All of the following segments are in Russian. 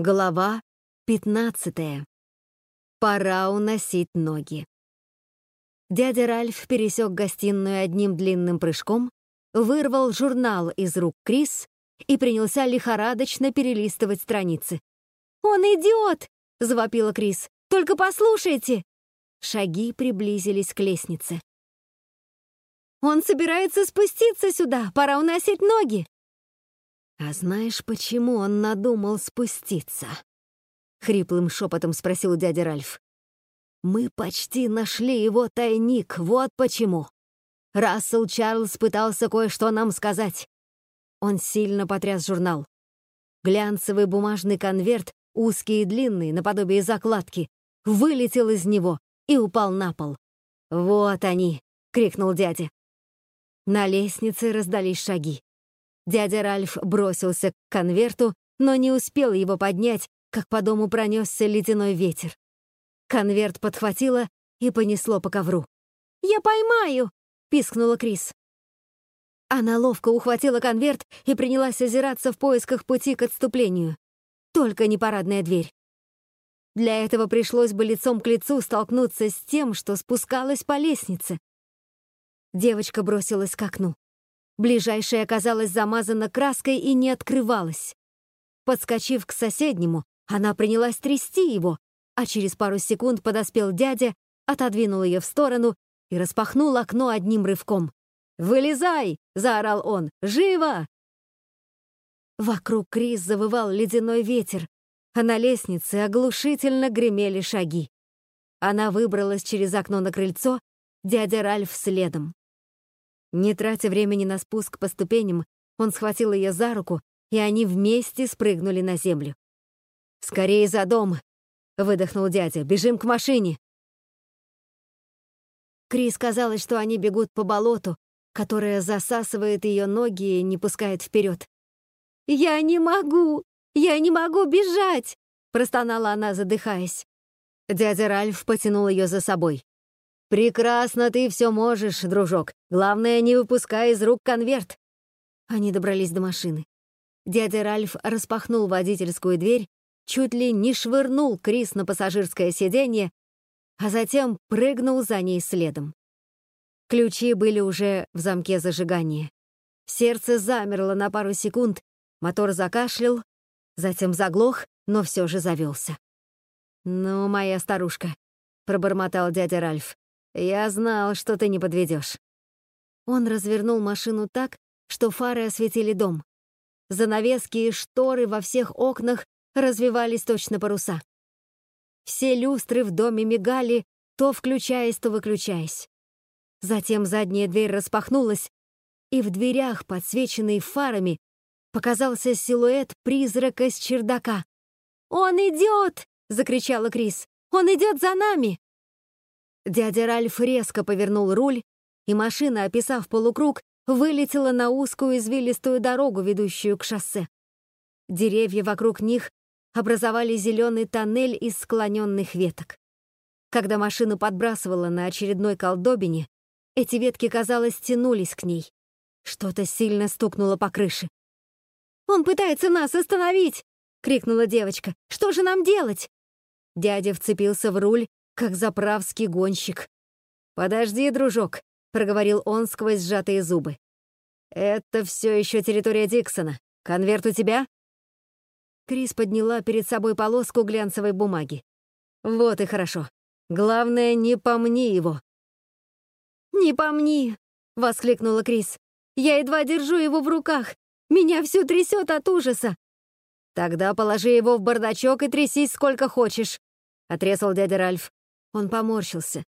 Глава 15. Пора уносить ноги. Дядя Ральф пересек гостиную одним длинным прыжком, вырвал журнал из рук Крис и принялся лихорадочно перелистывать страницы. «Он идет!» — завопила Крис. «Только послушайте!» Шаги приблизились к лестнице. «Он собирается спуститься сюда! Пора уносить ноги!» «А знаешь, почему он надумал спуститься?» — хриплым шепотом спросил дядя Ральф. «Мы почти нашли его тайник, вот почему. Рассел Чарльз пытался кое-что нам сказать». Он сильно потряс журнал. Глянцевый бумажный конверт, узкий и длинный, наподобие закладки, вылетел из него и упал на пол. «Вот они!» — крикнул дядя. На лестнице раздались шаги. Дядя Ральф бросился к конверту, но не успел его поднять, как по дому пронесся ледяной ветер. Конверт подхватило и понесло по ковру. «Я поймаю!» — пискнула Крис. Она ловко ухватила конверт и принялась озираться в поисках пути к отступлению. Только не парадная дверь. Для этого пришлось бы лицом к лицу столкнуться с тем, что спускалась по лестнице. Девочка бросилась к окну. Ближайшая оказалась замазана краской и не открывалась. Подскочив к соседнему, она принялась трясти его, а через пару секунд подоспел дядя, отодвинул ее в сторону и распахнул окно одним рывком. «Вылезай!» — заорал он. «Живо!» Вокруг Крис завывал ледяной ветер, а на лестнице оглушительно гремели шаги. Она выбралась через окно на крыльцо, дядя Ральф следом. Не тратя времени на спуск по ступеням, он схватил ее за руку, и они вместе спрыгнули на землю. «Скорее за дом!» — выдохнул дядя. «Бежим к машине!» Крис казалось, что они бегут по болоту, которое засасывает ее ноги и не пускает вперед. «Я не могу! Я не могу бежать!» — простонала она, задыхаясь. Дядя Ральф потянул ее за собой. «Прекрасно ты все можешь, дружок. Главное, не выпускай из рук конверт». Они добрались до машины. Дядя Ральф распахнул водительскую дверь, чуть ли не швырнул Крис на пассажирское сиденье, а затем прыгнул за ней следом. Ключи были уже в замке зажигания. Сердце замерло на пару секунд, мотор закашлял, затем заглох, но все же завелся. «Ну, моя старушка», — пробормотал дядя Ральф, «Я знал, что ты не подведешь». Он развернул машину так, что фары осветили дом. Занавески и шторы во всех окнах развивались точно паруса. Все люстры в доме мигали, то включаясь, то выключаясь. Затем задняя дверь распахнулась, и в дверях, подсвеченной фарами, показался силуэт призрака с чердака. «Он идет!» — закричала Крис. «Он идет за нами!» Дядя Ральф резко повернул руль, и машина, описав полукруг, вылетела на узкую извилистую дорогу, ведущую к шоссе. Деревья вокруг них образовали зеленый тоннель из склоненных веток. Когда машину подбрасывала на очередной колдобине, эти ветки, казалось, тянулись к ней. Что-то сильно стукнуло по крыше. «Он пытается нас остановить!» — крикнула девочка. «Что же нам делать?» Дядя вцепился в руль как заправский гонщик. «Подожди, дружок», — проговорил он сквозь сжатые зубы. «Это все еще территория Диксона. Конверт у тебя?» Крис подняла перед собой полоску глянцевой бумаги. «Вот и хорошо. Главное, не помни его». «Не помни!» — воскликнула Крис. «Я едва держу его в руках. Меня все трясет от ужаса». «Тогда положи его в бардачок и трясись сколько хочешь», — отрезал дядя Ральф. Он поморщился.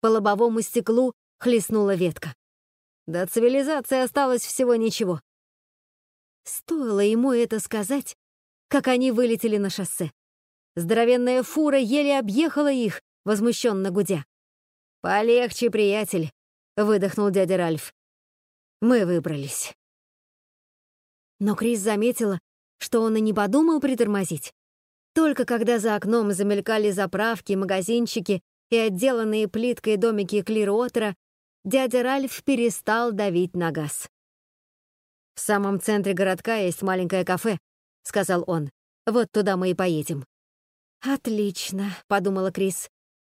По лобовому стеклу хлестнула ветка. До цивилизации осталось всего ничего. Стоило ему это сказать, как они вылетели на шоссе. Здоровенная фура еле объехала их, возмущенно гудя. «Полегче, приятель», — выдохнул дядя Ральф. «Мы выбрались». Но Крис заметила, что он и не подумал притормозить. Только когда за окном замелькали заправки, магазинчики и отделанные плиткой домики Клируотера, дядя Ральф перестал давить на газ. «В самом центре городка есть маленькое кафе», — сказал он. Вот туда мы и поедем». «Отлично», — подумала Крис.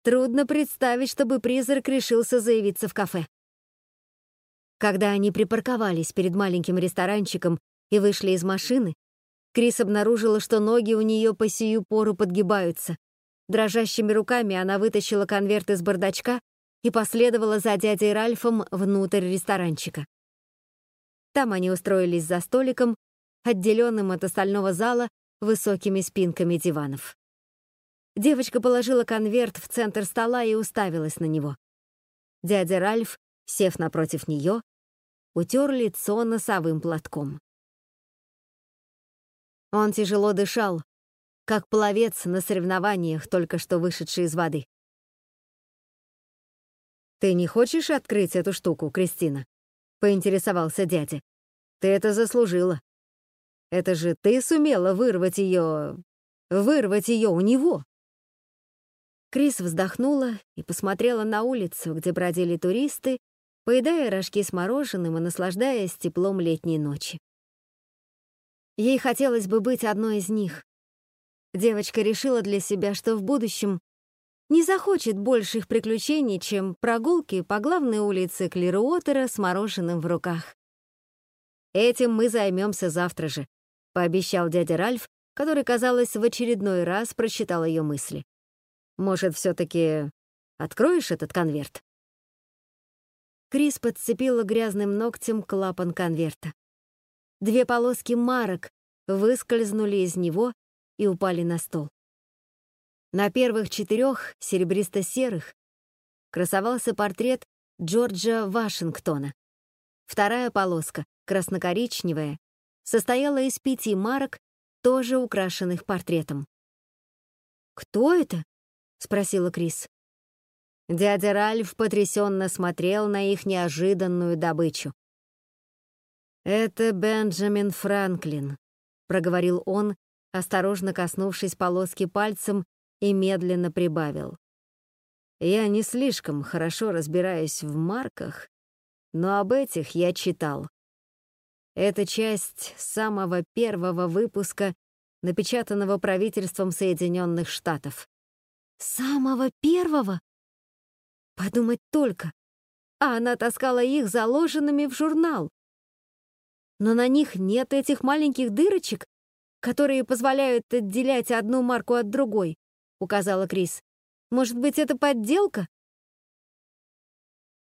«Трудно представить, чтобы призрак решился заявиться в кафе». Когда они припарковались перед маленьким ресторанчиком и вышли из машины, Крис обнаружила, что ноги у нее по сию пору подгибаются. Дрожащими руками она вытащила конверт из бардачка и последовала за дядей Ральфом внутрь ресторанчика. Там они устроились за столиком, отделенным от остального зала высокими спинками диванов. Девочка положила конверт в центр стола и уставилась на него. Дядя Ральф, сев напротив нее, утер лицо носовым платком. Он тяжело дышал, как пловец на соревнованиях, только что вышедший из воды. «Ты не хочешь открыть эту штуку, Кристина?» — поинтересовался дядя. «Ты это заслужила. Это же ты сумела вырвать ее... вырвать ее у него!» Крис вздохнула и посмотрела на улицу, где бродили туристы, поедая рожки с мороженым и наслаждаясь теплом летней ночи. Ей хотелось бы быть одной из них. Девочка решила для себя, что в будущем не захочет больших приключений, чем прогулки по главной улице Клируотера с мороженым в руках. «Этим мы займемся завтра же», — пообещал дядя Ральф, который, казалось, в очередной раз прочитал ее мысли. Может, все-таки откроешь этот конверт?» Крис подцепила грязным ногтем клапан конверта. Две полоски марок выскользнули из него и упали на стол. На первых четырех, серебристо-серых, красовался портрет Джорджа Вашингтона. Вторая полоска, красно-коричневая, состояла из пяти марок, тоже украшенных портретом. «Кто это?» — спросила Крис. Дядя Ральф потрясенно смотрел на их неожиданную добычу. «Это Бенджамин Франклин», — проговорил он, осторожно коснувшись полоски пальцем и медленно прибавил. «Я не слишком хорошо разбираюсь в марках, но об этих я читал. Это часть самого первого выпуска, напечатанного правительством Соединенных Штатов. Самого первого? Подумать только. А она таскала их заложенными в журнал. Но на них нет этих маленьких дырочек, которые позволяют отделять одну марку от другой, указала Крис. Может быть, это подделка?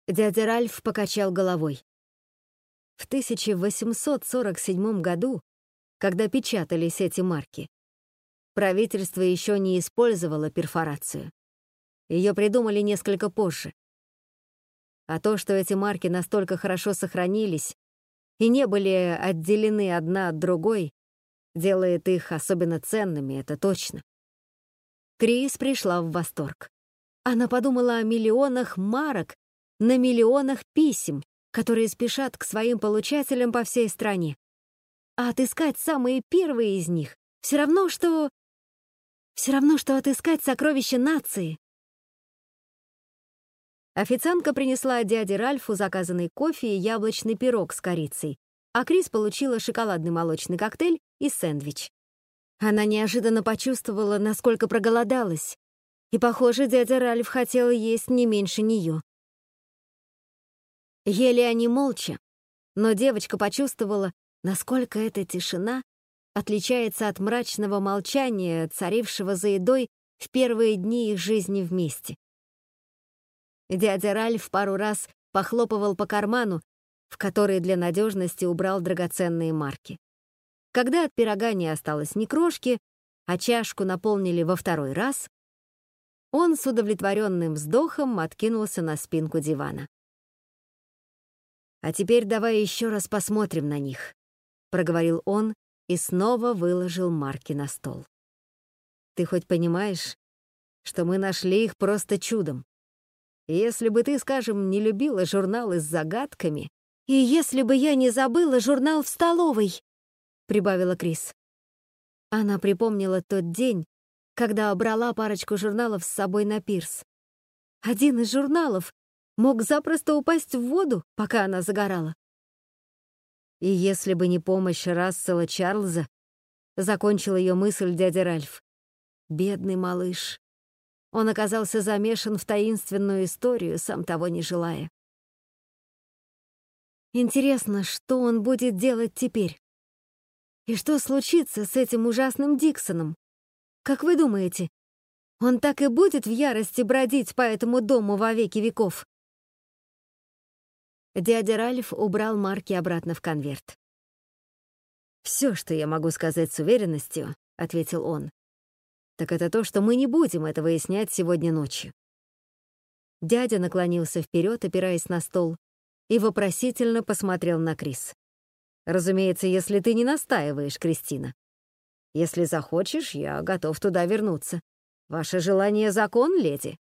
Дядя Ральф покачал головой. В 1847 году, когда печатались эти марки, Правительство еще не использовало перфорацию. Ее придумали несколько позже. А то, что эти марки настолько хорошо сохранились и не были отделены одна от другой, делает их особенно ценными, это точно. Крис пришла в восторг. Она подумала о миллионах марок на миллионах писем, которые спешат к своим получателям по всей стране. А отыскать самые первые из них все равно, что все равно, что отыскать сокровища нации. Официантка принесла дяде Ральфу заказанный кофе и яблочный пирог с корицей, а Крис получила шоколадный молочный коктейль и сэндвич. Она неожиданно почувствовала, насколько проголодалась, и, похоже, дядя Ральф хотел есть не меньше нее. Ели они молча, но девочка почувствовала, насколько эта тишина отличается от мрачного молчания, царившего за едой в первые дни их жизни вместе. Дядя Ральф пару раз похлопывал по карману, в который для надежности убрал драгоценные марки. Когда от пирога не осталось ни крошки, а чашку наполнили во второй раз, он с удовлетворенным вздохом откинулся на спинку дивана. «А теперь давай еще раз посмотрим на них», — проговорил он, и снова выложил марки на стол. «Ты хоть понимаешь, что мы нашли их просто чудом? Если бы ты, скажем, не любила журналы с загадками, и если бы я не забыла журнал в столовой», — прибавила Крис. Она припомнила тот день, когда брала парочку журналов с собой на пирс. Один из журналов мог запросто упасть в воду, пока она загорала. И если бы не помощь Рассела Чарльза, закончил ее мысль дядя Ральф. Бедный малыш. Он оказался замешан в таинственную историю, сам того не желая. Интересно, что он будет делать теперь? И что случится с этим ужасным Диксоном? Как вы думаете, он так и будет в ярости бродить по этому дому во веки веков? Дядя Ральф убрал марки обратно в конверт. «Все, что я могу сказать с уверенностью», — ответил он, «так это то, что мы не будем это выяснять сегодня ночью». Дядя наклонился вперед, опираясь на стол, и вопросительно посмотрел на Крис. «Разумеется, если ты не настаиваешь, Кристина. Если захочешь, я готов туда вернуться. Ваше желание — закон, леди».